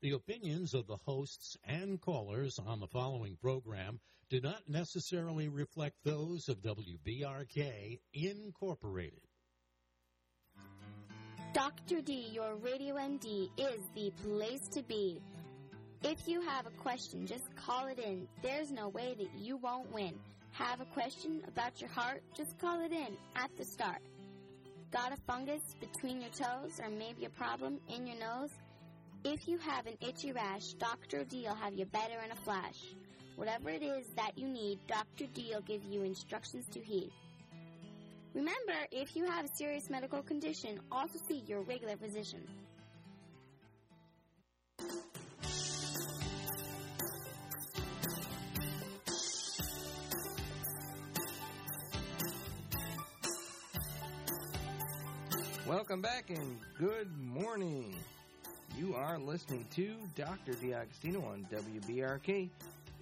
The opinions of the hosts and callers on the following program do not necessarily reflect those of WBRK Incorporated. Dr. D, your Radio MD, is the place to be. If you have a question, just call it in. There's no way that you won't win. Have a question about your heart? Just call it in at the start. Got a fungus between your toes or maybe a problem in your nose? If you have an itchy rash, Dr. D will have you better in a flash. Whatever it is that you need, Dr. D will give you instructions to heed. Remember, if you have a serious medical condition, also see your regular physician. Welcome back and good morning. You are listening to Dr. D'Agostino on WBRK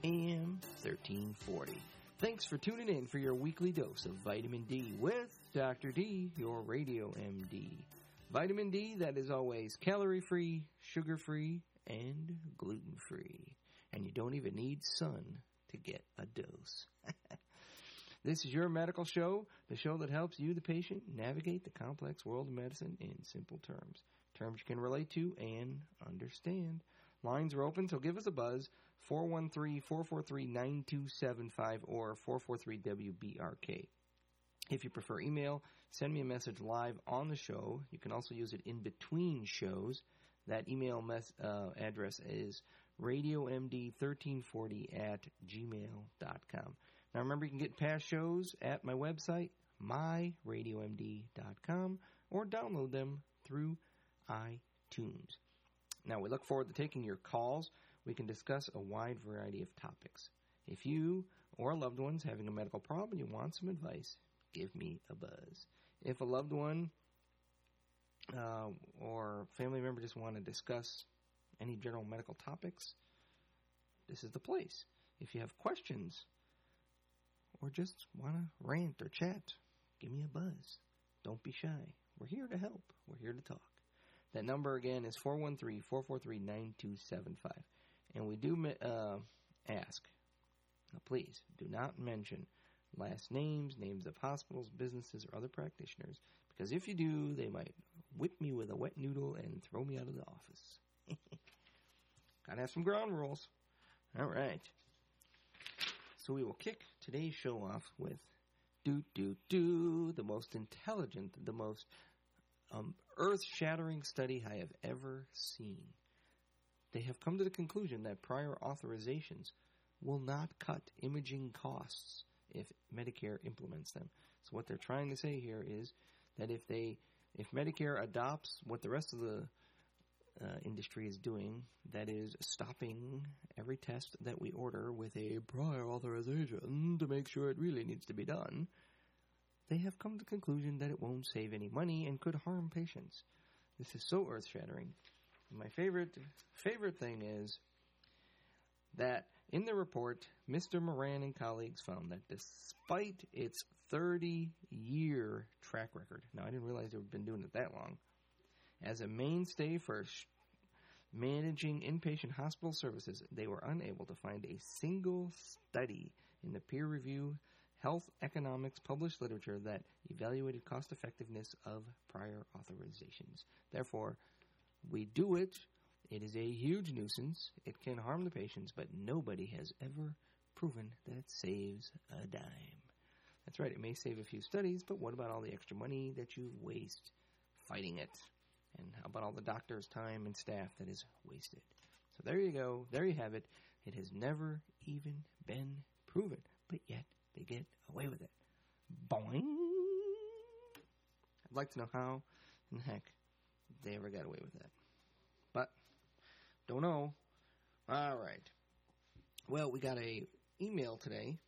AM 1340. Thanks for tuning in for your weekly dose of vitamin D with Dr. D, your radio MD. Vitamin D that is always calorie free, sugar free, and gluten free. And you don't even need sun to get a dose. This is your medical show, the show that helps you, the patient, navigate the complex world of medicine in simple terms. Terms you can relate to and understand. Lines are open, so give us a buzz 413 443 9275 or 443 WBRK. If you prefer email, send me a message live on the show. You can also use it in between shows. That email mes- uh, address is radiomd1340 at gmail.com. Now remember, you can get past shows at my website, myradiomd.com, or download them through iTunes. Now we look forward to taking your calls. We can discuss a wide variety of topics. If you or loved one's having a medical problem and you want some advice, give me a buzz. If a loved one uh, or family member just want to discuss any general medical topics, this is the place. If you have questions or just want to rant or chat, give me a buzz. Don't be shy. We're here to help. We're here to talk. That number again is 413 443 9275. And we do uh, ask, please do not mention last names, names of hospitals, businesses, or other practitioners, because if you do, they might whip me with a wet noodle and throw me out of the office. Gotta have some ground rules. All right. So we will kick today's show off with do do do the most intelligent, the most um, earth-shattering study I have ever seen. They have come to the conclusion that prior authorizations will not cut imaging costs if Medicare implements them. So what they're trying to say here is that if they if Medicare adopts what the rest of the uh, industry is doing, that is stopping every test that we order with a prior authorization to make sure it really needs to be done, they have come to the conclusion that it won't save any money and could harm patients. This is so earth-shattering. My favorite favorite thing is that in the report, Mr. Moran and colleagues found that despite its 30 year track record, now I didn't realize they've been doing it that long, as a mainstay for sh- managing inpatient hospital services, they were unable to find a single study in the peer review health economics published literature that evaluated cost effectiveness of prior authorizations. Therefore, we do it. It is a huge nuisance. It can harm the patients, but nobody has ever proven that it saves a dime. That's right, it may save a few studies, but what about all the extra money that you waste fighting it? And how about all the doctor's time and staff that is wasted? So there you go. There you have it. It has never even been proven, but yet they get away with it. Boing! I'd like to know how in the heck they ever got away with that. But, don't know. All right. Well, we got a email today,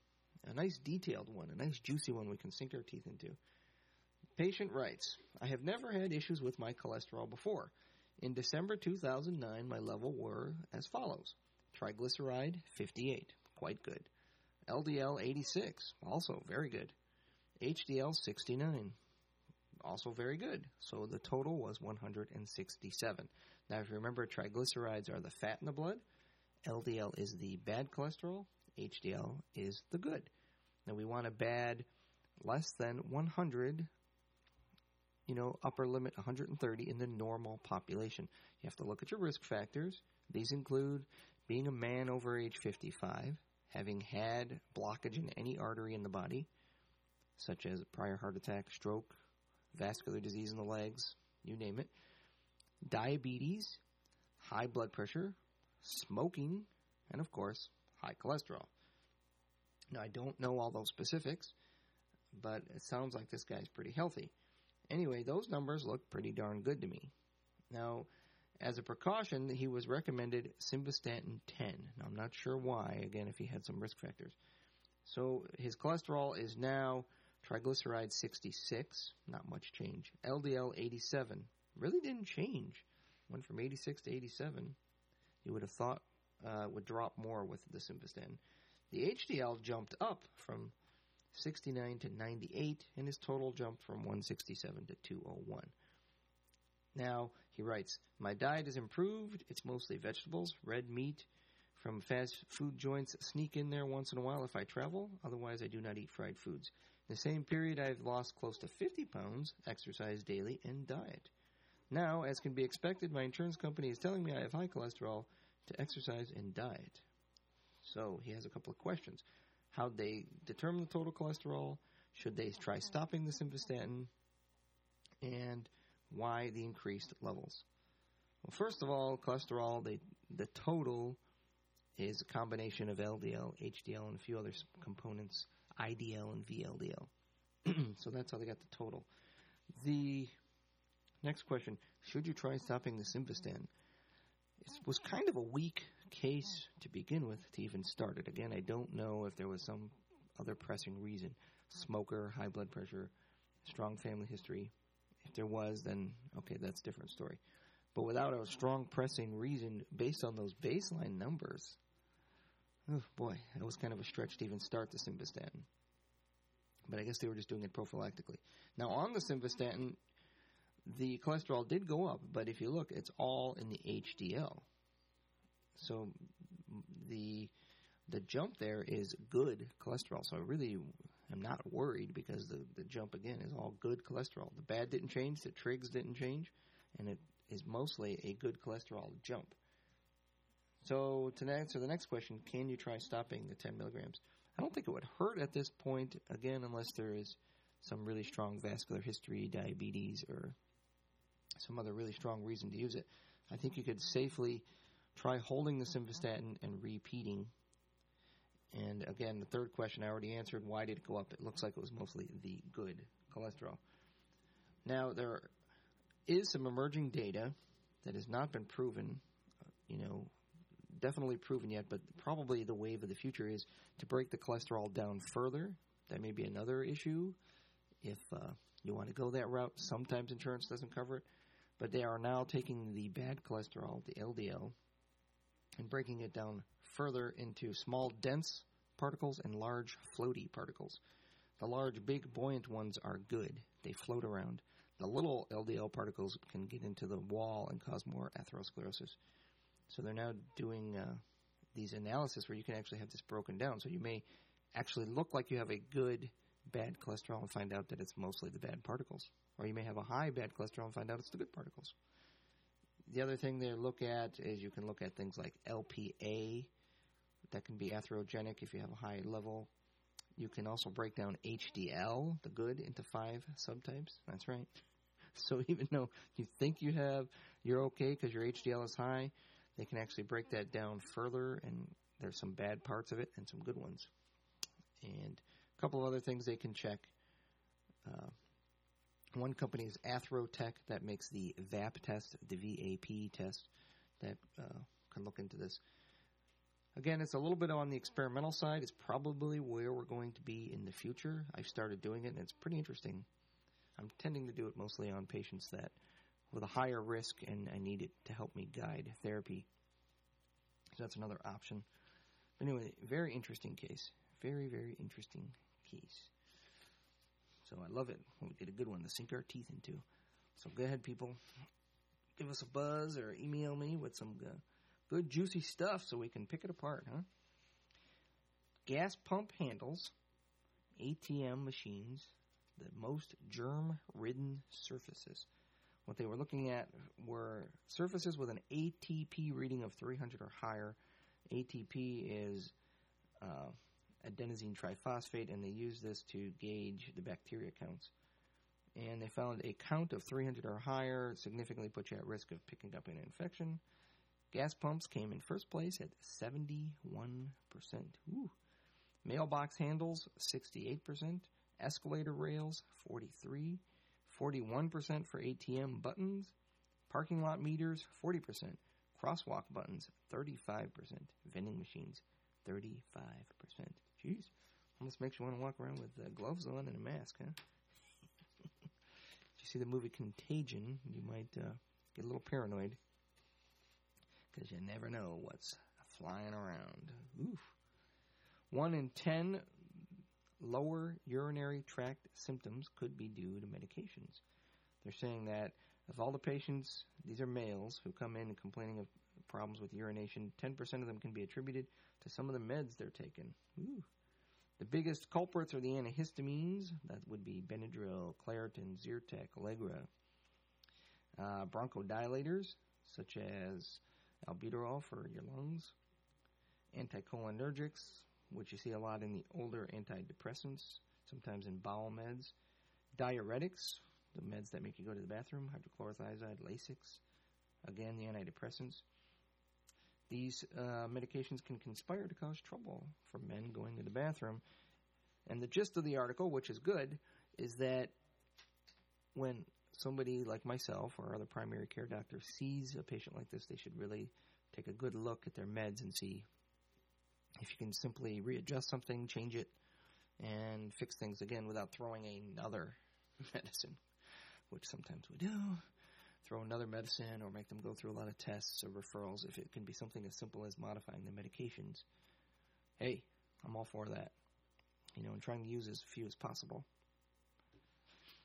a nice detailed one, a nice juicy one we can sink our teeth into. Patient writes, I have never had issues with my cholesterol before. In December 2009, my level were as follows. Triglyceride 58, quite good. LDL 86, also very good. HDL 69, also very good. So the total was 167. Now, if you remember, triglycerides are the fat in the blood, LDL is the bad cholesterol, HDL is the good. Now, we want a bad less than 100, you know, upper limit 130 in the normal population. You have to look at your risk factors. These include being a man over age 55, having had blockage in any artery in the body, such as a prior heart attack, stroke, vascular disease in the legs, you name it, diabetes, high blood pressure, smoking, and of course, high cholesterol. Now, I don't know all those specifics, but it sounds like this guy's pretty healthy. Anyway, those numbers look pretty darn good to me. Now, as a precaution, he was recommended simvastatin 10. Now, I'm not sure why, again, if he had some risk factors. So his cholesterol is now triglyceride 66, not much change. LDL 87, really didn't change. Went from 86 to 87. You would have thought uh, would drop more with the simvastatin. The HDL jumped up from 69 to 98, and his total jumped from 167 to 201. Now, he writes, My diet is improved. It's mostly vegetables, red meat from fast food joints sneak in there once in a while if I travel. Otherwise, I do not eat fried foods. In the same period, I've lost close to 50 pounds, exercise daily, and diet. Now, as can be expected, my insurance company is telling me I have high cholesterol to exercise and diet. So he has a couple of questions. How they determine the total cholesterol? Should they try stopping the simvastatin? And why the increased levels? Well, first of all, cholesterol, they, the total is a combination of LDL, HDL, and a few other components, IDL and VLDL. so that's how they got the total. The next question Should you try stopping the simvastatin? It was kind of a weak case to begin with to even start it. Again, I don't know if there was some other pressing reason smoker, high blood pressure, strong family history. If there was, then okay, that's a different story. But without a strong pressing reason based on those baseline numbers, oh boy, that was kind of a stretch to even start the simvastatin. But I guess they were just doing it prophylactically. Now, on the simvastatin, the cholesterol did go up, but if you look, it's all in the HDL. So the the jump there is good cholesterol. So I really am not worried because the, the jump again is all good cholesterol. The bad didn't change, the trigs didn't change, and it is mostly a good cholesterol jump. So to answer the next question, can you try stopping the 10 milligrams? I don't think it would hurt at this point, again, unless there is some really strong vascular history, diabetes, or some other really strong reason to use it. I think you could safely try holding the simvastatin and repeating. And again, the third question I already answered. Why did it go up? It looks like it was mostly the good cholesterol. Now, there is some emerging data that has not been proven, you know, definitely proven yet, but probably the wave of the future is to break the cholesterol down further. That may be another issue if uh, you want to go that route. Sometimes insurance doesn't cover it, but they are now taking the bad cholesterol, the LDL, and breaking it down further into small, dense particles and large, floaty particles. The large, big, buoyant ones are good. They float around. The little LDL particles can get into the wall and cause more atherosclerosis. So they're now doing uh, these analysis where you can actually have this broken down. So you may actually look like you have a good bad cholesterol and find out that it's mostly the bad particles. Or you may have a high bad cholesterol and find out it's the good particles. The other thing they look at is you can look at things like LPA. That can be atherogenic if you have a high level. You can also break down HDL, the good, into five subtypes. That's right. So even though you think you have, you're okay because your HDL is high, they can actually break that down further, and there's some bad parts of it and some good ones. And a couple of other things they can check. Uh, one company is Atherotech that makes the VAP test, the VAP test, that uh, can look into this. Again, it's a little bit on the experimental side. It's probably where we're going to be in the future. I've started doing it, and it's pretty interesting. I'm tending to do it mostly on patients that with a higher risk, and I need it to help me guide therapy. So that's another option. But anyway, very interesting case. Very, very interesting case. So I love it. We did a good one to sink our teeth into. So go ahead, people. give us a buzz or email me with some uh, good juicy stuff so we can pick it apart, huh? Gas pump handles, ATM machines, the most germ ridden surfaces. What they were looking at were surfaces with an ATP reading of 300 or higher. ATP is uh, adenosine triphosphate, and they use this to gauge the bacteria counts. And they found a count of 300 or higher significantly puts you at risk of picking up an infection. Gas pumps came in first place at 71%. Ooh. Mailbox handles, 68%. Escalator rails, 43 41% for ATM buttons. Parking lot meters, 40%. Crosswalk buttons, 35%. Vending machines, 35%. Jeez. Almost makes you want to walk around with uh, gloves on and a mask, huh? if you see the movie Contagion, you might uh, get a little paranoid because you never know what's flying around. Oof. One in ten lower urinary tract symptoms could be due to medications. They're saying that of all the patients, these are males who come in complaining of problems with urination, 10% of them can be attributed to some of the meds they're taking. Ooh. The biggest culprits are the antihistamines. That would be Benadryl, Claritin, Zyrtec, Allegra. Uh, bronchodilators, such as albuterol for your lungs. Anticholinergics, which you see a lot in the older antidepressants, sometimes in bowel meds. Diuretics, the meds that make you go to the bathroom, hydrochlorothiazide, Lasix, again, the antidepressants. These uh, medications can conspire to cause trouble for men going to the bathroom. And the gist of the article, which is good, is that when somebody like myself or other primary care doctor sees a patient like this, they should really take a good look at their meds and see if you can simply readjust something, change it, and fix things again without throwing another medicine, which sometimes we do. Throw another medicine or make them go through a lot of tests or referrals if it can be something as simple as modifying the medications. Hey, I'm all for that. You know, and trying to use as few as possible.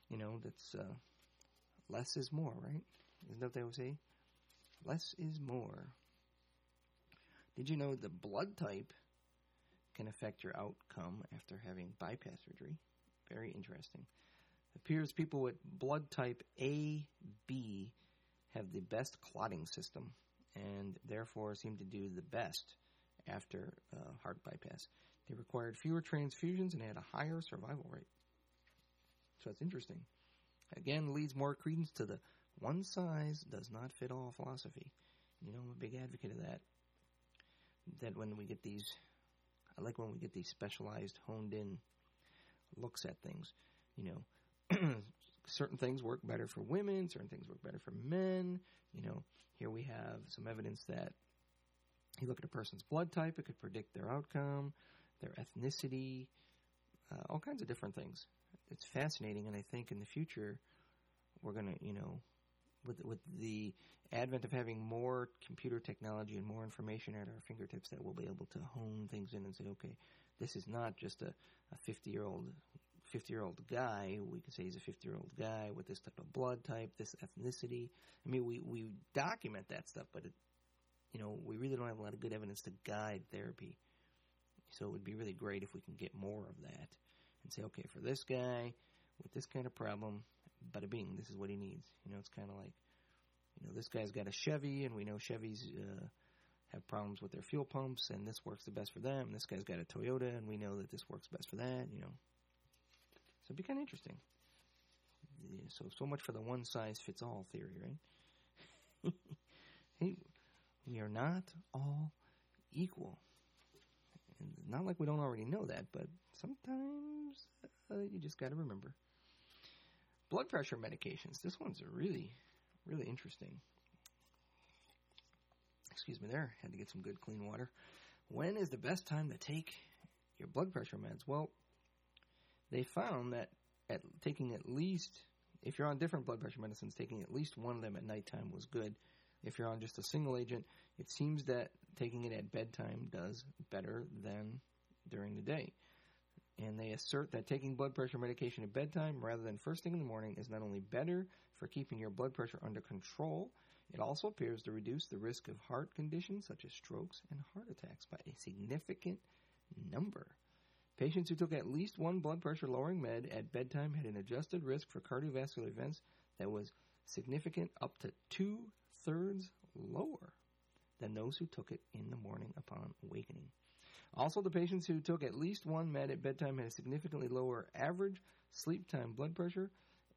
You know, that's uh, less is more, right? Isn't that what they always say? Less is more. Did you know the blood type can affect your outcome after having bypass surgery? Very interesting. It appears people with blood type AB have the best clotting system and therefore seem to do the best after uh, heart bypass. They required fewer transfusions and had a higher survival rate. So that's interesting. Again, leads more credence to the one size does not fit all philosophy. You know, I'm a big advocate of that. That when we get these, I like when we get these specialized, honed in looks at things. You know, certain things work better for women, certain things work better for men. You know, here we have some evidence that you look at a person's blood type, it could predict their outcome, their ethnicity, uh, all kinds of different things. It's fascinating, and I think in the future we're going to, you know, with with the advent of having more computer technology and more information at our fingertips, that we'll be able to hone things in and say, okay, this is not just a, a 50 year old 50 year old guy. We could say he's a 50 year old guy with this type of blood type, this ethnicity. I mean, we we document that stuff, but it, you know, we really don't have a lot of good evidence to guide therapy. So it would be really great if we can get more of that and say, okay, for this guy with this kind of problem, bada bing, this is what he needs. You know, it's kind of like, you know, this guy's got a Chevy, and we know Chevys uh, have problems with their fuel pumps, and this works the best for them. This guy's got a Toyota, and we know that this works best for that. You know, so it'd be kind of interesting. Yeah, so so much for the one size fits all theory, right? hey, we are not all equal. And not like we don't already know that, but sometimes uh, you just got to remember. Blood pressure medications. This one's really, really interesting. Excuse me there. Had to get some good clean water. When is the best time to take your blood pressure meds? Well, they found that at taking at least, if you're on different blood pressure medicines, taking at least one of them at nighttime was good. If you're on just a single agent, it seems that taking it at bedtime does better than during the day. And they assert that taking blood pressure medication at bedtime rather than first thing in the morning is not only better for keeping your blood pressure under control, It also appears to reduce the risk of heart conditions such as strokes and heart attacks by a significant number. Patients who took at least one blood pressure lowering med at bedtime had an adjusted risk for cardiovascular events that was significant up to two thirds lower than those who took it in the morning upon awakening. Also, the patients who took at least one med at bedtime had a significantly lower average sleep time blood pressure,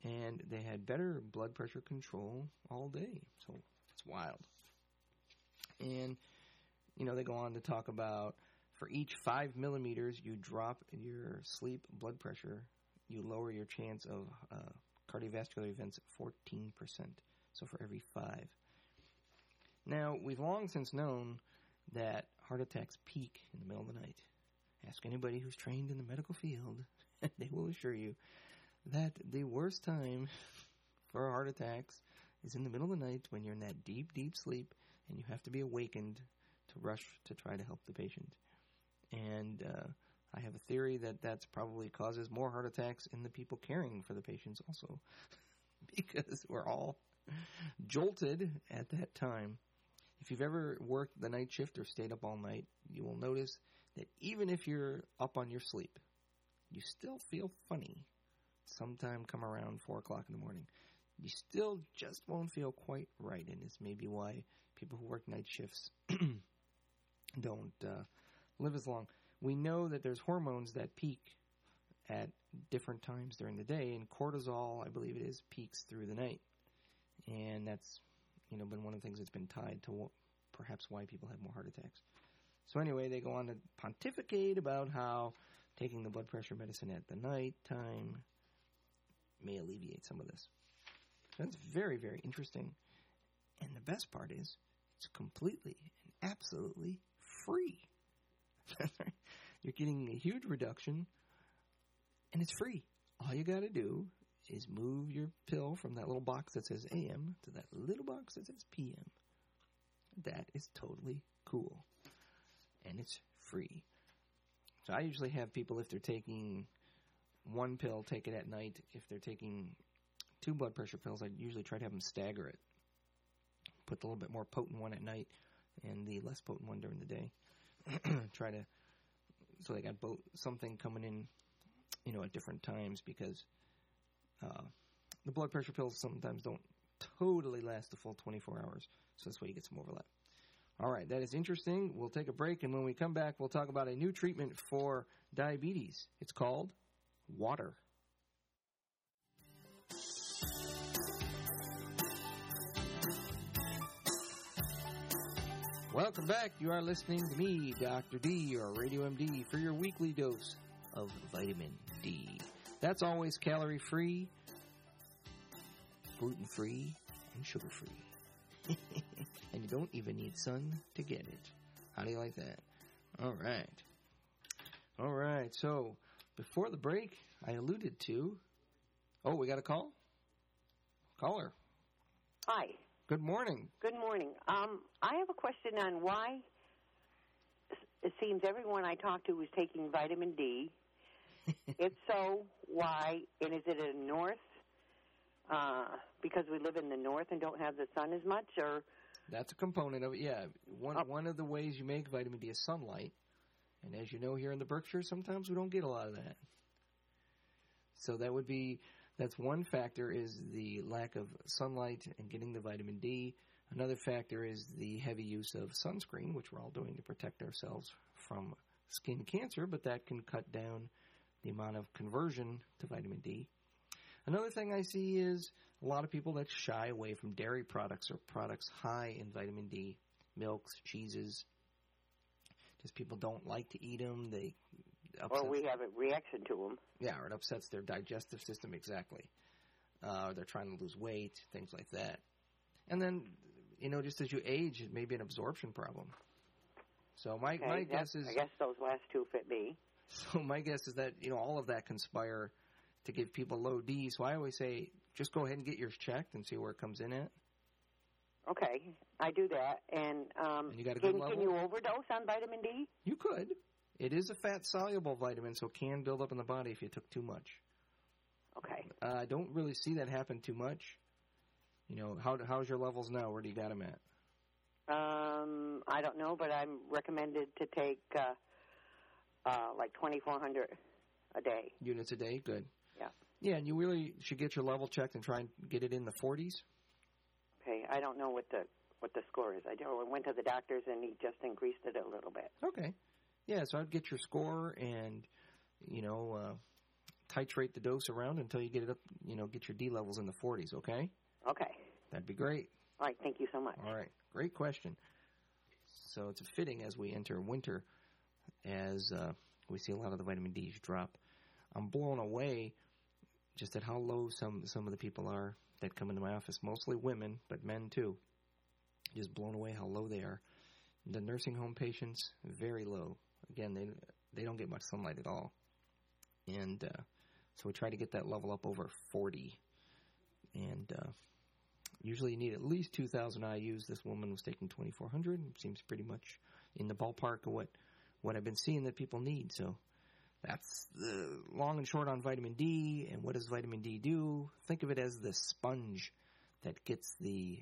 and they had better blood pressure control all day. So it's wild. And, you know, they go on to talk about for each five millimeters you drop your sleep blood pressure, you lower your chance of uh, cardiovascular events 14%. So for every five. Now, we've long since known that heart attacks peak in the middle of the night. Ask anybody who's trained in the medical field, they will assure you that the worst time for heart attacks is in the middle of the night when you're in that deep, deep sleep and you have to be awakened to rush to try to help the patient. And uh, I have a theory that that's probably causes more heart attacks in the people caring for the patients also, because we're all jolted at that time. If you've ever worked the night shift or stayed up all night, you will notice that even if you're up on your sleep, you still feel funny sometime come around 4 o'clock in the morning. You still just won't feel quite right, and it's maybe why people who work night shifts don't uh, live as long. We know that there's hormones that peak at different times during the day, and cortisol, I believe it is, peaks through the night. And that's you know, been one of the things that's been tied to what, perhaps why people have more heart attacks. So anyway, they go on to pontificate about how taking the blood pressure medicine at the night time may alleviate some of this. That's very, very interesting. And the best part is, it's completely and absolutely free. You're getting a huge reduction, and it's free. All you got to do is move your pill from that little box that says AM to that little box that says PM. That is totally cool. And it's free. So I usually have people, if they're taking one pill, take it at night. If they're taking two blood pressure pills, I usually try to have them stagger it. Put the little bit more potent one at night and the less potent one during the day. try to, so they got both something coming in, you know, at different times because uh, the blood pressure pills sometimes don't totally last the full 24 hours, so that's why you get some overlap. All right, that is interesting. We'll take a break, and when we come back, we'll talk about a new treatment for diabetes. It's called water. Welcome back. You are listening to me, Dr. D, or Radio MD, for your weekly dose of vitamin D. That's always calorie free, gluten free, and sugar free. and you don't even need sun to get it. How do you like that? All right. All right. So, before the break, I alluded to. Oh, we got a call? Caller. Hi. Good morning. Good morning. Um, I have a question on why it seems everyone I talk to is taking vitamin D if so, why? And is it in the north? Uh, because we live in the north and don't have the sun as much, or that's a component of it. Yeah, one oh. one of the ways you make vitamin D is sunlight, and as you know, here in the Berkshires, sometimes we don't get a lot of that. So that would be that's one factor is the lack of sunlight and getting the vitamin D. Another factor is the heavy use of sunscreen, which we're all doing to protect ourselves from skin cancer, but that can cut down the amount of conversion to vitamin D. Another thing I see is a lot of people that shy away from dairy products or products high in vitamin D, milks, cheeses. Just people don't like to eat them. They or we have a reaction to them. Yeah, or it upsets their digestive system exactly. Uh, they're trying to lose weight, things like that. And then, you know, just as you age, it may be an absorption problem. So my okay, my guess is I guess those last two fit me. So my guess is that you know all of that conspire to give people low D. So I always say just go ahead and get yours checked and see where it comes in at. Okay, I do that, and, um, and you got a can, level? can you overdose on vitamin D? You could. It is a fat soluble vitamin, so it can build up in the body if you took too much. Okay. Uh, I don't really see that happen too much. You know, how how's your levels now? Where do you got them at? Um, I don't know, but I'm recommended to take uh, uh, like 2,400 a day. Units a day, good. Yeah. Yeah, and you really should get your level checked and try and get it in the 40s. Okay, I don't know what the what the score is. I went to the doctor's and he just increased it a little bit. Okay. Yeah, so I'd get your score and you know uh, titrate the dose around until you get it up. You know, get your D levels in the 40s. Okay. Okay. That'd be great. All right. Thank you so much. All right. Great question. So it's fitting as we enter winter, as uh, we see a lot of the vitamin D's drop. I'm blown away just at how low some some of the people are that come into my office. Mostly women, but men too. Just blown away how low they are. The nursing home patients very low. Again, they they don't get much sunlight at all, and uh, so we try to get that level up over 40. And uh, usually you need at least 2,000 IU's. This woman was taking 2,400. Seems pretty much in the ballpark of what what I've been seeing that people need. So that's the long and short on vitamin D. And what does vitamin D do? Think of it as the sponge that gets the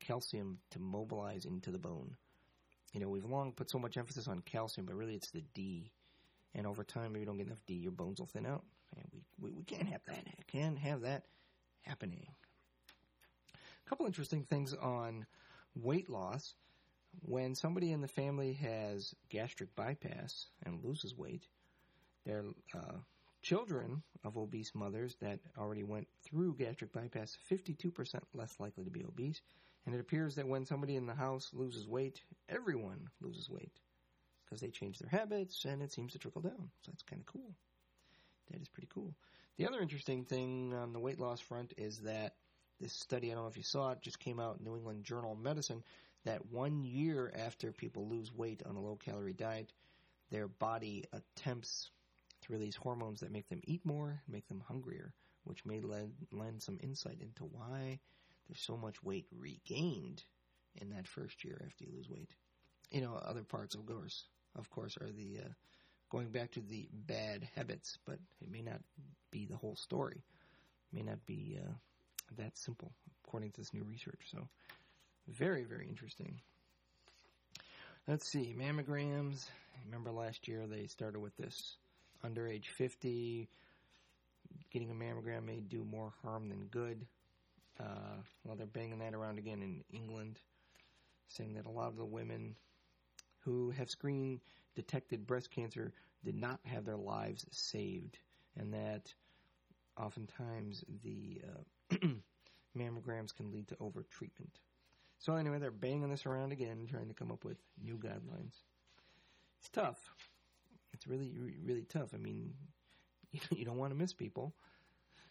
calcium to mobilize into the bone. You know, we've long put so much emphasis on calcium, but really it's the D. And over time, if you don't get enough D, your bones will thin out. And we, we, we can't have that. Can't have that happening. A couple interesting things on weight loss. When somebody in the family has gastric bypass and loses weight, their uh, children of obese mothers that already went through gastric bypass 52% less likely to be obese. And it appears that when somebody in the house loses weight, everyone loses weight because they change their habits and it seems to trickle down. So that's kind of cool. That is pretty cool. The other interesting thing on the weight loss front is that this study, I don't know if you saw it, just came out in New England Journal of Medicine, that one year after people lose weight on a low calorie diet, their body attempts to release hormones that make them eat more, make them hungrier, which may lend, lend some insight into why there's so much weight regained in that first year after you lose weight. You know, other parts, of course, of course, are the uh, going back to the bad habits, but it may not be the whole story. It may not be uh, that simple, according to this new research. So, very, very interesting. Let's see, mammograms. Remember last year they started with this under age 50, getting a mammogram may do more harm than good. Uh, well, they're banging that around again in England, saying that a lot of the women who have screen detected breast cancer did not have their lives saved, and that oftentimes the uh, mammograms can lead to overtreatment. So anyway, they're banging this around again, trying to come up with new guidelines. It's tough. It's really, really tough. I mean, you don't want to miss people.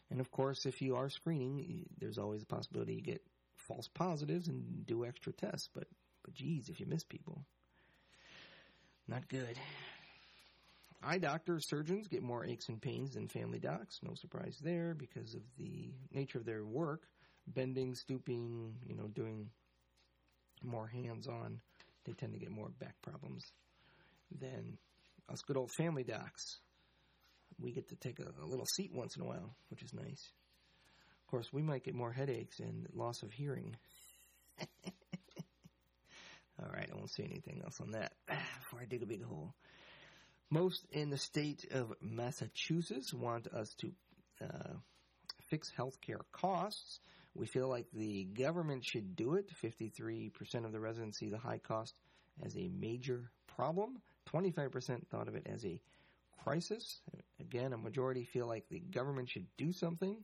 And of course, if you are screening, there's always a possibility you get false positives and do extra tests. But, but geez, if you miss people, not good. Eye doctors, surgeons get more aches and pains than family docs. No surprise there because of the nature of their work. Bending, stooping, you know, doing more hands on, they tend to get more back problems than us good old family docs. We get to take a, a little seat once in a while, which is nice. Of course, we might get more headaches and loss of hearing. All right, I won't say anything else on that before I dig a big hole. Most in the state of Massachusetts want us to uh, fix healthcare costs. We feel like the government should do it. 53% of the residents see the high cost as a major problem. 25% thought of it as a crisis. Again, a majority feel like the government should do something.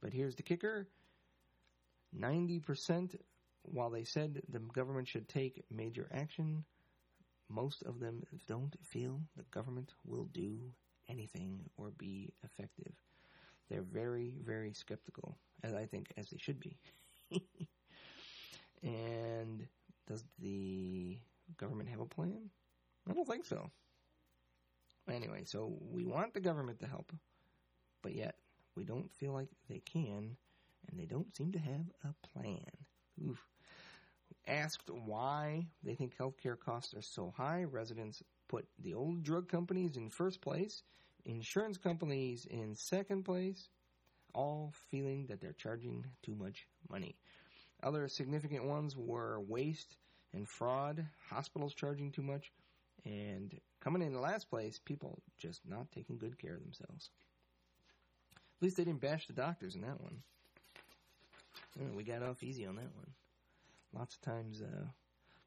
But here's the kicker 90%, while they said the government should take major action, most of them don't feel the government will do anything or be effective. They're very, very skeptical, as I think, as they should be. and does the government have a plan? I don't think so. Anyway, so we want the government to help, but yet we don't feel like they can, and they don't seem to have a plan. Oof. Asked why they think healthcare costs are so high, residents put the old drug companies in first place, insurance companies in second place, all feeling that they're charging too much money. Other significant ones were waste and fraud, hospitals charging too much, and coming in the last place, people just not taking good care of themselves. At least they didn't bash the doctors in that one. We got off easy on that one. Lots of times uh,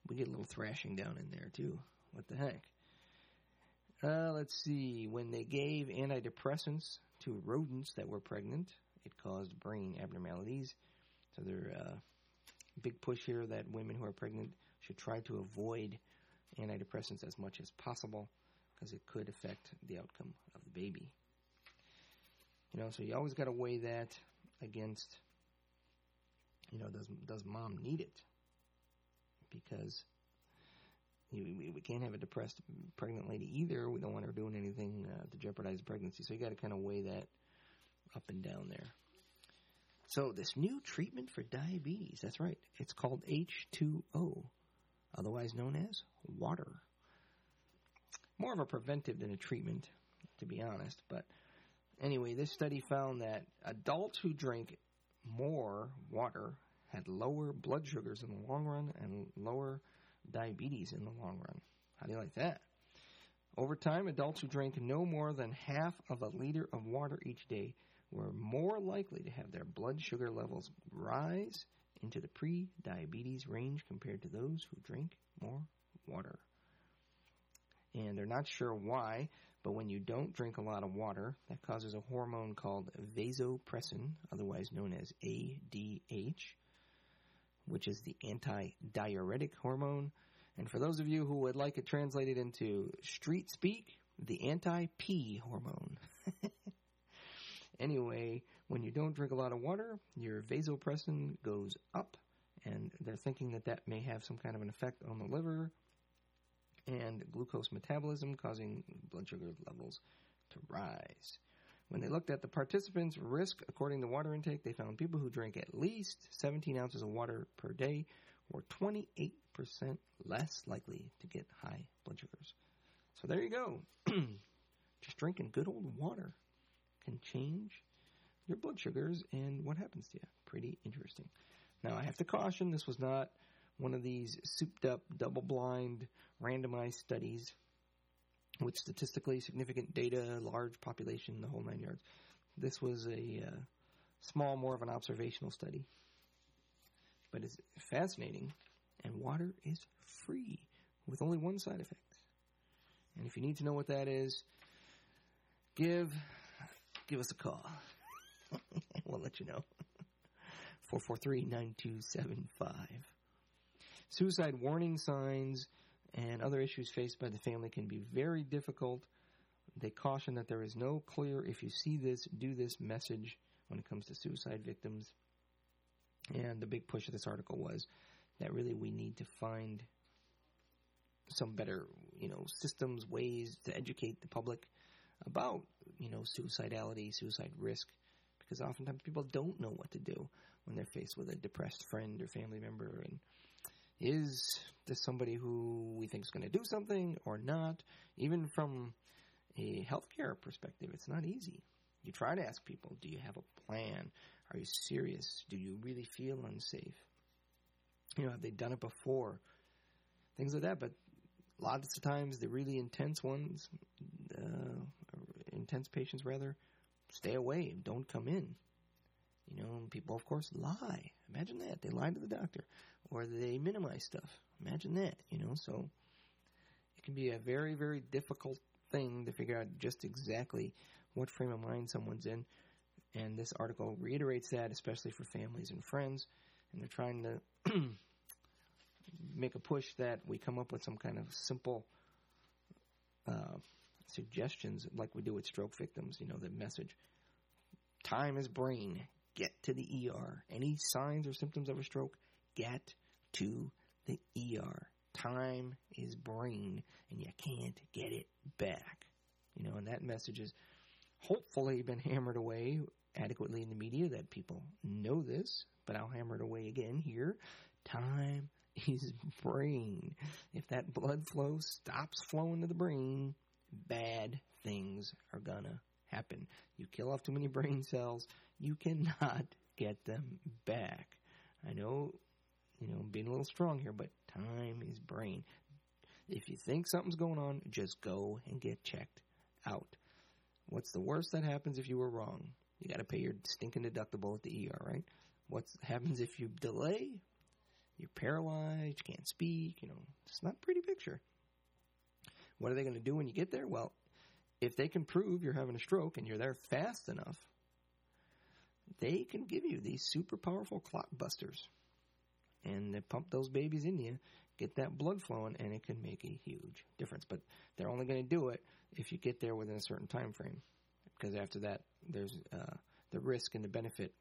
we get a little thrashing down in there too. What the heck? Uh, let's see. When they gave antidepressants to rodents that were pregnant, it caused brain abnormalities. So there's a uh, big push here that women who are pregnant should try to avoid antidepressants as much as possible because it could affect the outcome of the baby. You know, so you always got to weigh that against, you know, does does mom need it? Because we, can't have a depressed pregnant lady either. We don't want her doing anything uh, to jeopardize the pregnancy. So you got to kind of weigh that up and down there. So this new treatment for diabetes, that's right. It's called H2O, otherwise known as water. More of a preventive than a treatment, to be honest. But anyway, this study found that adults who drink more water had lower blood sugars in the long run and lower diabetes in the long run. How do you like that? Over time, adults who drank no more than half of a liter of water each day were more likely to have their blood sugar levels rise into the pre diabetes range compared to those who drink more water. And they're not sure why, but when you don't drink a lot of water, that causes a hormone called vasopressin, otherwise known as ADH, which is the anti diuretic hormone. And for those of you who would like it translated into street speak, the anti pee hormone. anyway, when you don't drink a lot of water, your vasopressin goes up, and they're thinking that that may have some kind of an effect on the liver and glucose metabolism, causing blood sugar levels to rise. When they looked at the participants' risk according to water intake, they found people who drank at least 17 ounces of water per day were 28% less likely to get high blood sugars. So there you go. Just drinking good old water can change your blood sugars and what happens to you. Pretty interesting. Now, I have to caution this was not one of these souped up, double blind, randomized studies with statistically significant data, large population, the whole nine yards. This was a uh, small, more of an observational study. But it's fascinating, and water is free with only one side effect. And if you need to know what that is, give give us a call. we'll let you know. 443-9275. Suicide warning signs and other issues faced by the family can be very difficult. They caution that there is no clear, if you see this, do this message when it comes to suicide victims. And the big push of this article was that really we need to find some better, you know, systems, ways to educate the public about, you know, suicidality, suicide risk, because oftentimes people don't know what to do when they're faced with a depressed friend or family member and is this somebody who we think is going to do something or not? Even from a healthcare perspective, it's not easy. You try to ask people, do you have a plan? Are you serious? Do you really feel unsafe? You know, have they done it before? Things like that. But lots of times, the really intense ones, uh, intense patients rather, stay away don't come in. You know, people, of course, lie. Imagine that. They lie to the doctor or they minimize stuff. Imagine that, you know. So it can be a very, very difficult thing to figure out just exactly what frame of mind someone's in. And this article reiterates that, especially for families and friends. And they're trying to make a push that we come up with some kind of simple uh, suggestions, like we do with stroke victims. You know, the message time is brain. Get to the ER. Any signs or symptoms of a stroke, get to the ER. Time is brain, and you can't get it back. You know, and that message has hopefully been hammered away adequately in the media that people know this, but I'll hammer it away again here. Time is brain. If that blood flow stops flowing to the brain, bad things are gonna happen. You kill off too many brain cells, you cannot get them back. I know you know, being a little strong here, but time is brain. If you think something's going on, just go and get checked out. What's the worst that happens if you were wrong? You got to pay your stinking deductible at the ER, right? What happens if you delay? You're paralyzed, you can't speak, you know, it's not a pretty picture. What are they going to do when you get there? Well, if they can prove you're having a stroke and you're there fast enough, they can give you these super powerful clot busters. And they pump those babies in you, get that blood flowing, and it can make a huge difference. But they're only going to do it if you get there within a certain time frame. Because after that, there's uh, the risk and the benefit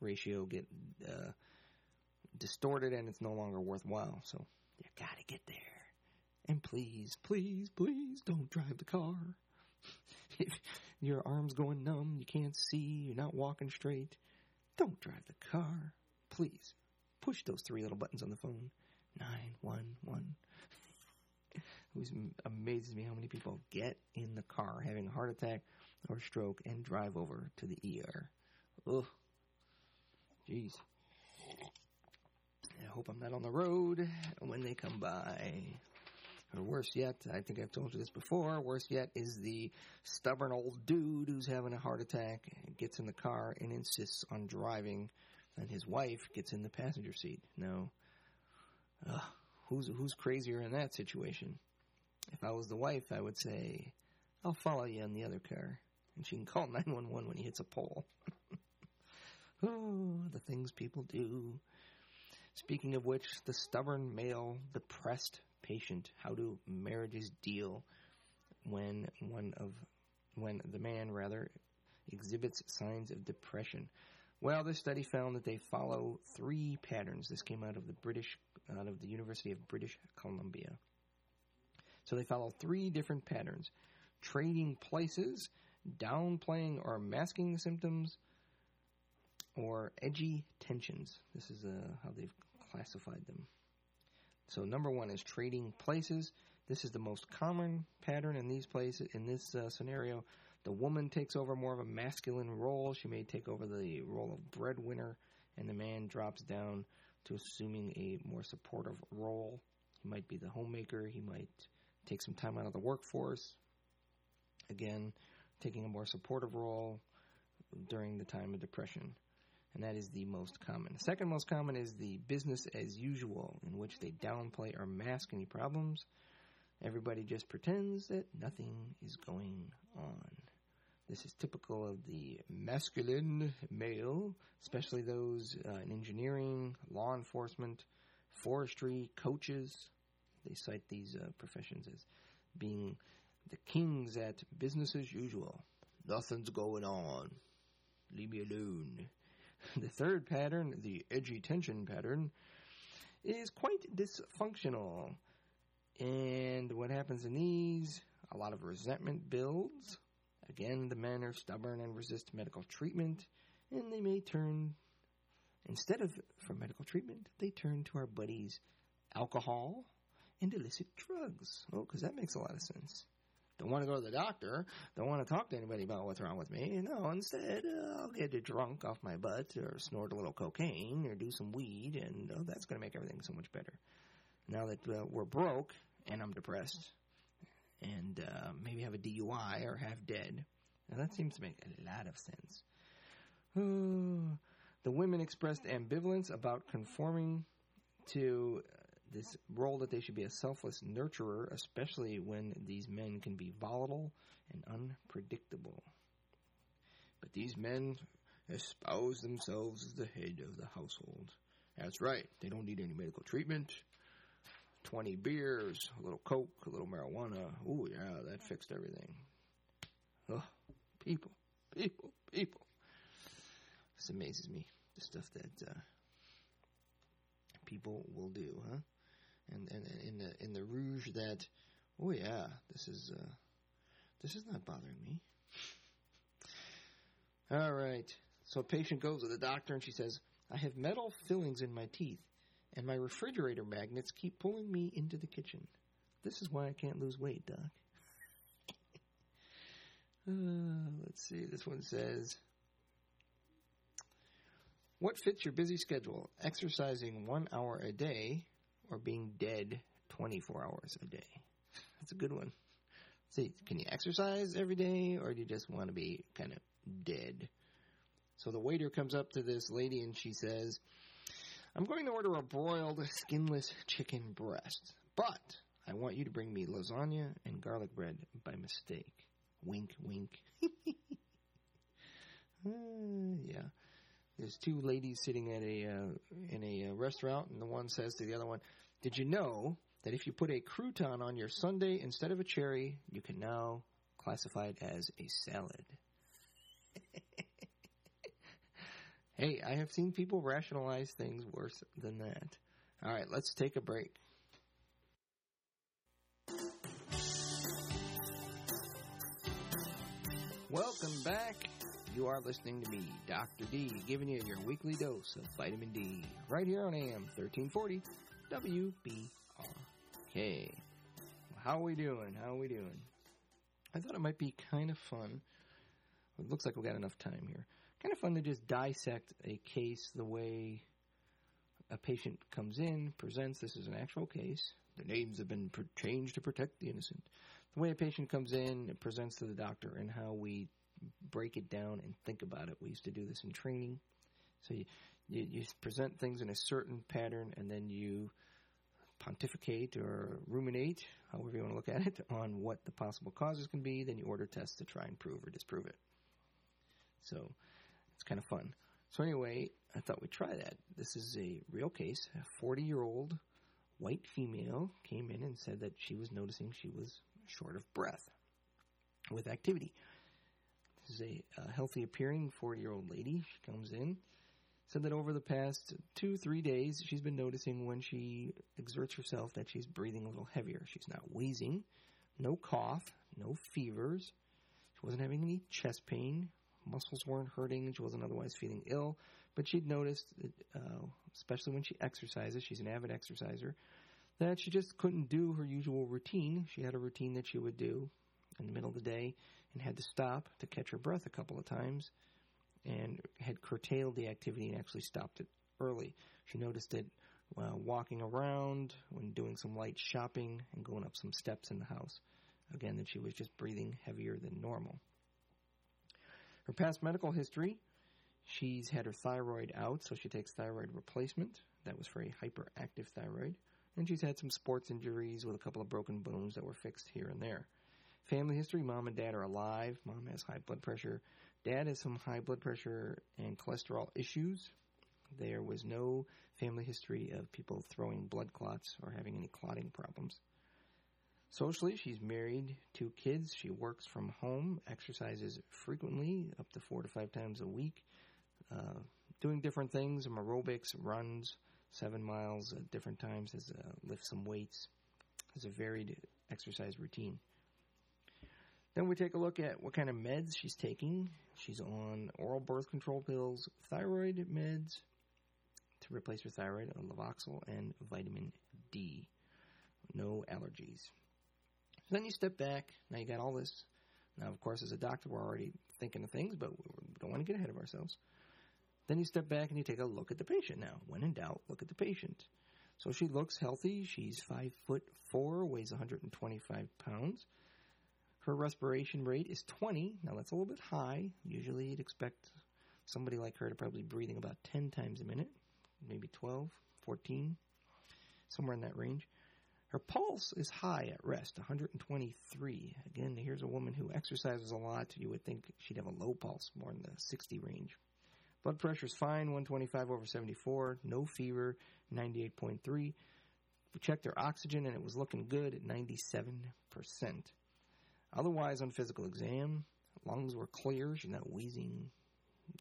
ratio get uh, distorted, and it's no longer worthwhile. So you got to get there. And please, please, please don't drive the car. if your arm's going numb, you can't see, you're not walking straight, don't drive the car. Please, push those three little buttons on the phone. 911. it always amazes me how many people get in the car having a heart attack or stroke and drive over to the ER. Ugh. Jeez. I hope I'm not on the road when they come by. Or worse yet, I think I've told you this before, worse yet is the stubborn old dude who's having a heart attack, gets in the car and insists on driving, and his wife gets in the passenger seat. No. Ugh, who's, who's crazier in that situation? If I was the wife, I would say, I'll follow you in the other car. And she can call 911 when he hits a pole. oh, the things people do. Speaking of which, the stubborn male, depressed patient how do marriages deal when one of when the man rather exhibits signs of depression. Well, this study found that they follow three patterns. This came out of the British out of the University of British Columbia. So they follow three different patterns: trading places, downplaying or masking the symptoms, or edgy tensions. This is uh, how they've classified them. So number one is trading places. This is the most common pattern in these places. In this uh, scenario, the woman takes over more of a masculine role. She may take over the role of breadwinner, and the man drops down to assuming a more supportive role. He might be the homemaker. He might take some time out of the workforce. Again, taking a more supportive role during the time of depression and that is the most common. The second most common is the business as usual, in which they downplay or mask any problems. Everybody just pretends that nothing is going on. This is typical of the masculine male, especially those uh, in engineering, law enforcement, forestry, coaches. They cite these uh, professions as being the kings at business as usual. Nothing's going on. Leave me alone. The third pattern, the edgy tension pattern, is quite dysfunctional. And what happens in these? A lot of resentment builds. Again, the men are stubborn and resist medical treatment, and they may turn, instead of for medical treatment, they turn to our buddies alcohol and illicit drugs. Oh, because that makes a lot of sense. Don't want to go to the doctor. Don't want to talk to anybody about what's wrong with me. No, instead, uh, I'll get drunk off my butt or snort a little cocaine or do some weed, and oh, that's going to make everything so much better. Now that uh, we're broke and I'm depressed and uh, maybe have a DUI or half dead, now that seems to make a lot of sense. the women expressed ambivalence about conforming to this role that they should be a selfless nurturer, especially when these men can be volatile and unpredictable. But these men espouse themselves as the head of the household. That's right, they don't need any medical treatment. 20 beers, a little coke, a little marijuana. Oh, yeah, that fixed everything. Oh, people, people, people. This amazes me, the stuff that uh, people will do, huh? and, and in the in the rouge that oh yeah this is uh, this is not bothering me. All right. So a patient goes to the doctor and she says, I have metal fillings in my teeth and my refrigerator magnets keep pulling me into the kitchen. This is why I can't lose weight, doc. uh, let's see. This one says, What fits your busy schedule? Exercising one hour a day or being dead 24 hours a day? That's a good one. See, can you exercise every day or do you just want to be kind of dead? So the waiter comes up to this lady and she says, I'm going to order a broiled skinless chicken breast, but I want you to bring me lasagna and garlic bread by mistake. Wink, wink. uh, yeah. There's two ladies sitting at a uh, in a uh, restaurant, and the one says to the other one, "Did you know that if you put a crouton on your sundae instead of a cherry, you can now classify it as a salad?" Hey, I have seen people rationalize things worse than that. All right, let's take a break. Welcome back. You are listening to me, Dr. D, giving you your weekly dose of vitamin D right here on AM 1340 WBRK. How are we doing? How are we doing? I thought it might be kind of fun. It looks like we got enough time here. Kind of fun to just dissect a case the way a patient comes in, presents. This is an actual case. The names have been changed to protect the innocent the way a patient comes in and presents to the doctor and how we break it down and think about it. We used to do this in training. So you, you, you present things in a certain pattern and then you pontificate or ruminate, however you want to look at it, on what the possible causes can be. Then you order tests to try and prove or disprove it. So it's kind of fun. So anyway, I thought we'd try that. This is a real case. A 40 year old white female came in and said that she was noticing she was short of breath with activity. This is a, a healthy appearing 40 year old lady. She comes in. Said that over the past two, three days, she's been noticing when she exerts herself that she's breathing a little heavier. She's not wheezing, no cough, no fevers. She wasn't having any chest pain. Muscles weren't hurting. She wasn't otherwise feeling ill. But she'd noticed, that, uh, especially when she exercises, she's an avid exerciser, that she just couldn't do her usual routine. She had a routine that she would do in the middle of the day and had to stop to catch her breath a couple of times and had curtailed the activity and actually stopped it early. She noticed it while walking around, when doing some light shopping, and going up some steps in the house. Again, that she was just breathing heavier than normal. Her past medical history she's had her thyroid out, so she takes thyroid replacement. That was for a hyperactive thyroid and she's had some sports injuries with a couple of broken bones that were fixed here and there. Family history mom and dad are alive. Mom has high blood pressure. Dad has some high blood pressure and cholesterol issues. There was no family history of people throwing blood clots or having any clotting problems. Socially, she's married, two kids. She works from home, exercises frequently, up to four to five times a week, uh, doing different things, aerobics, runs, seven miles at different times, has uh, lift some weights, has a varied exercise routine. Then we take a look at what kind of meds she's taking. She's on oral birth control pills, thyroid meds to replace her thyroid, Levoxyl, and vitamin D. No allergies. So then you step back. Now you got all this. Now, of course, as a doctor, we're already thinking of things, but we don't want to get ahead of ourselves. Then you step back and you take a look at the patient now. When in doubt, look at the patient. So she looks healthy. She's five foot four, weighs 125 pounds. Her respiration rate is 20. Now that's a little bit high. Usually you'd expect somebody like her to probably be breathing about 10 times a minute, maybe 12, 14, somewhere in that range. Her pulse is high at rest, 123. Again, here's a woman who exercises a lot. You would think she'd have a low pulse, more in the 60 range. Blood pressure is fine, 125 over 74, no fever, 98.3. We checked her oxygen and it was looking good at 97%. Otherwise, on physical exam, lungs were clear. She's not wheezing.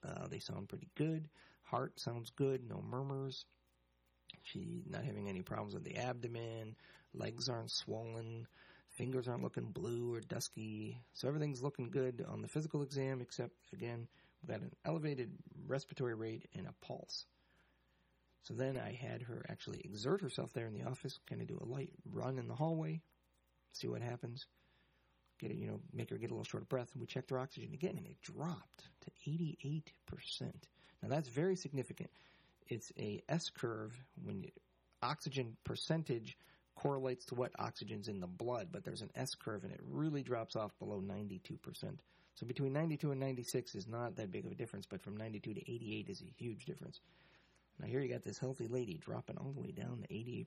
Uh, they sound pretty good. Heart sounds good, no murmurs. She's not having any problems with the abdomen. Legs aren't swollen. Fingers aren't looking blue or dusky. So everything's looking good on the physical exam, except, again, we got an elevated respiratory rate and a pulse. So then I had her actually exert herself there in the office, kind of do a light run in the hallway, see what happens. Get it, you know, make her get a little short of breath. And we checked her oxygen again, and it dropped to 88%. Now that's very significant. It's a S curve when you, oxygen percentage correlates to what oxygen's in the blood, but there's an S curve and it really drops off below 92%. So between 92 and 96 is not that big of a difference, but from 92 to 88 is a huge difference. Now here you got this healthy lady dropping all the way down to 88%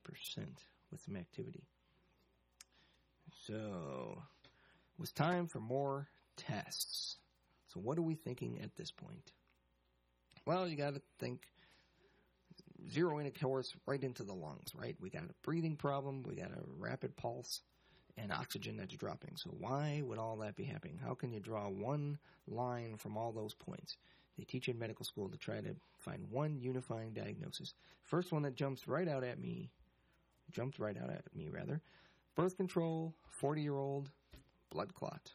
with some activity. So it was time for more tests. So what are we thinking at this point? Well, you got to think zero in, of course, right into the lungs, right? We got a breathing problem, we got a rapid pulse, and oxygen that's dropping. So why would all that be happening? How can you draw one line from all those points? They teach in medical school to try to find one unifying diagnosis. First one that jumps right out at me, jumped right out at me rather, birth control, 40 year old, blood clot.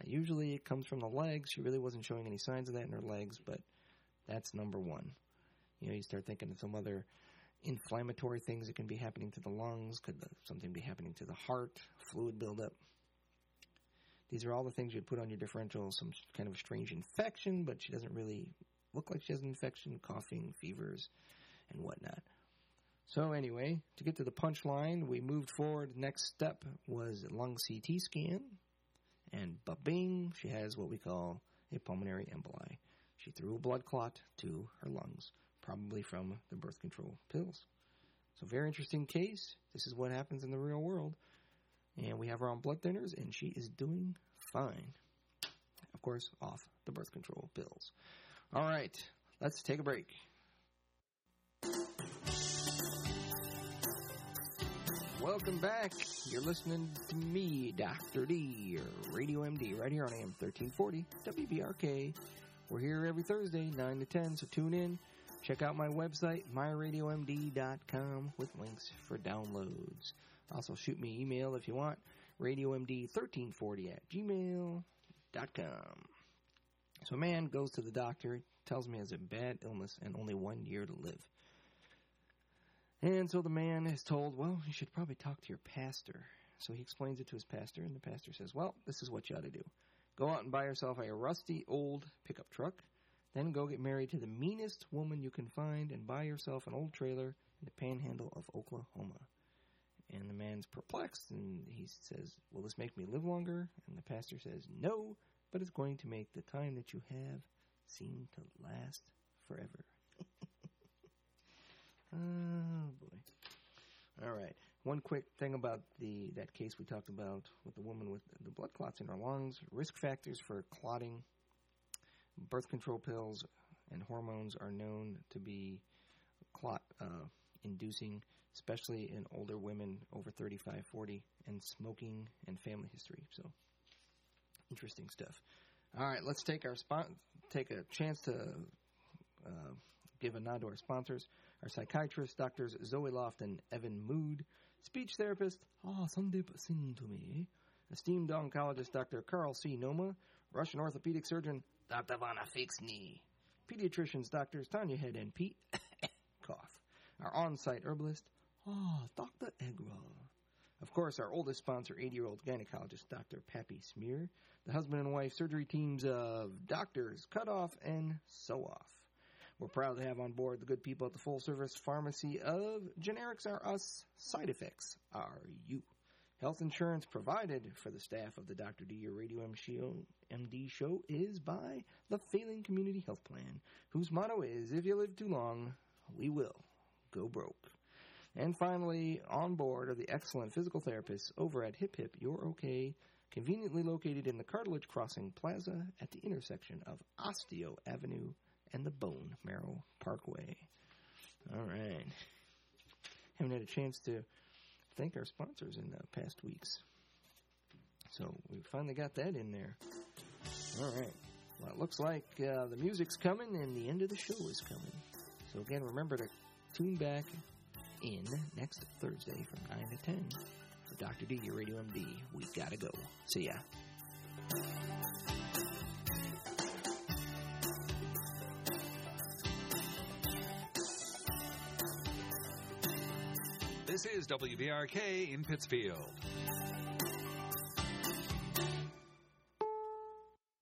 Now, usually it comes from the legs. She really wasn't showing any signs of that in her legs, but that's number one. You know, you start thinking of some other inflammatory things that can be happening to the lungs. Could something be happening to the heart? Fluid buildup. These are all the things you'd put on your differential. Some kind of strange infection, but she doesn't really look like she has an infection. Coughing, fevers, and whatnot. So anyway, to get to the punchline, we moved forward. Next step was a lung CT scan, and bing, she has what we call a pulmonary emboli. She threw a blood clot to her lungs probably from the birth control pills. So, very interesting case. This is what happens in the real world. And we have her on blood thinners, and she is doing fine. Of course, off the birth control pills. All right, let's take a break. Welcome back. You're listening to me, Dr. D, Radio MD, right here on AM 1340 WBRK. We're here every Thursday, 9 to 10, so tune in. Check out my website, myradiomd.com, with links for downloads. Also, shoot me an email if you want, radiomd1340 at gmail.com. So, a man goes to the doctor, tells me he has a bad illness and only one year to live. And so the man is told, well, you should probably talk to your pastor. So he explains it to his pastor, and the pastor says, well, this is what you ought to do. Go out and buy yourself a rusty old pickup truck then go get married to the meanest woman you can find and buy yourself an old trailer in the panhandle of Oklahoma. And the man's perplexed and he says, Will this make me live longer? And the pastor says, No, but it's going to make the time that you have seem to last forever. oh boy. All right. One quick thing about the that case we talked about with the woman with the blood clots in her lungs, risk factors for clotting birth control pills and hormones are known to be clot uh, inducing, especially in older women over 35, 40, and smoking and family history. So, interesting stuff. All right, let's take our spot, take a chance to uh, give a nod to our sponsors. Our psychiatrists, doctors Zoe Loft and Evan Mood, speech therapist, ah, oh, Sandeep Singh to me, esteemed oncologist Dr. Carl C. Noma, Russian orthopedic surgeon Dr. Vanna Fix Knee. Pediatricians, doctors Tanya Head and Pete. Cough. Our on site herbalist, ah, oh, Dr. Egral. Of course, our oldest sponsor, 80 year old gynecologist, Dr. Pappy Smear. The husband and wife surgery teams of doctors, cut off, and sew off. We're proud to have on board the good people at the full service pharmacy of Generics Are Us, Side Effects Are You. Health insurance provided for the staff of the Dr. D, your Radio MD show, is by the Failing Community Health Plan, whose motto is If you live too long, we will go broke. And finally, on board are the excellent physical therapists over at Hip Hip You're Okay, conveniently located in the Cartilage Crossing Plaza at the intersection of Osteo Avenue and the Bone Marrow Parkway. All right. Haven't had a chance to thank our sponsors in the past weeks. So we finally got that in there. All right. Well, it looks like uh, the music's coming and the end of the show is coming. So again, remember to tune back in next Thursday from 9 to 10 for Dr. D, your Radio MD. We gotta go. See ya. This is WBRK in Pittsfield.